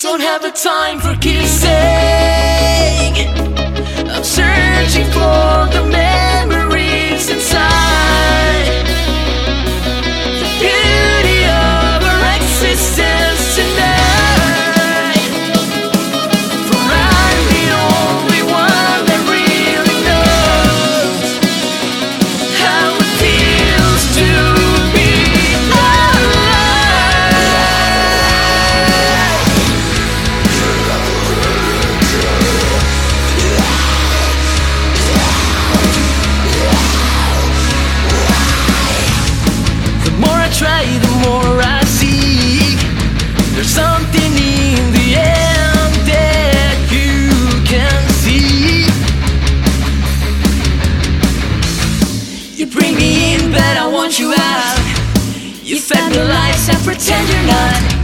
Don't have the time for kissing. I'm searching for the try, the more I see. There's something in the end that you can see. You bring me in, but I want you out. You fed the lights and pretend you're not.